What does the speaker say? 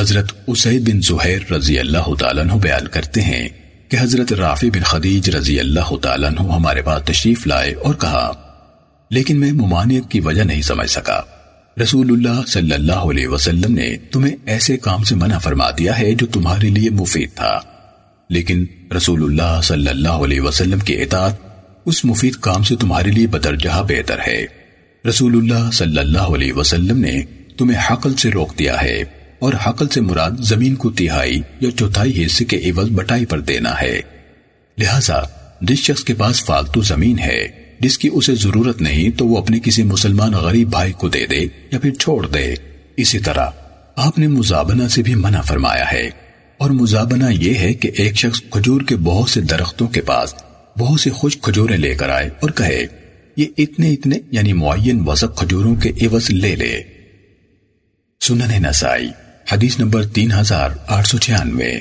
حضرت اسید بن زہیر رضی اللہ تعالیٰ عنہ بیان کرتے ہیں کہ حضرت رافع بن خدیج رضی اللہ تعالیٰ عنہ ہمارے پاس تشریف لائے اور کہا، لیکن میں ممانعت کی وجہ نہیں سمجھ سکا۔ رسول اللہ صلی اللہ علیہ وسلم نے تمہیں ایسے کام سے منع فرما دیا ہے جو تمہارے لیے مفید تھا۔ لیکن رسول اللہ صلی اللہ علیہ وسلم کی اطاعت اس مفید کام سے تمہارے لیے بدرجہ بہتر ہے۔ رسول اللہ صلی اللہ علیہ وسلم نے تمہیں حقل سے روک دیا ہے۔ اور حقل سے مراد زمین کو تہائی یا چوتھائی حصے کے عوض بٹائی پر دینا ہے۔ لہذا جس شخص کے پاس فالتو زمین ہے، جس کی اسے ضرورت نہیں تو وہ اپنے کسی مسلمان غریب بھائی کو دے دے یا پھر چھوڑ دے۔ اسی طرح آپ نے مزابنہ سے بھی منع فرمایا ہے۔ اور مزابنہ یہ ہے کہ ایک شخص کھجور کے بہت سے درختوں کے پاس بہت سے خوش کھجوریں لے کر آئے اور کہے، یہ اتنے اتنے یعنی معین وزق کھجوروں کے عوض لے لے۔ سنن نسائی حدیث نمبر تین ہزار آٹھ سو چھیانوے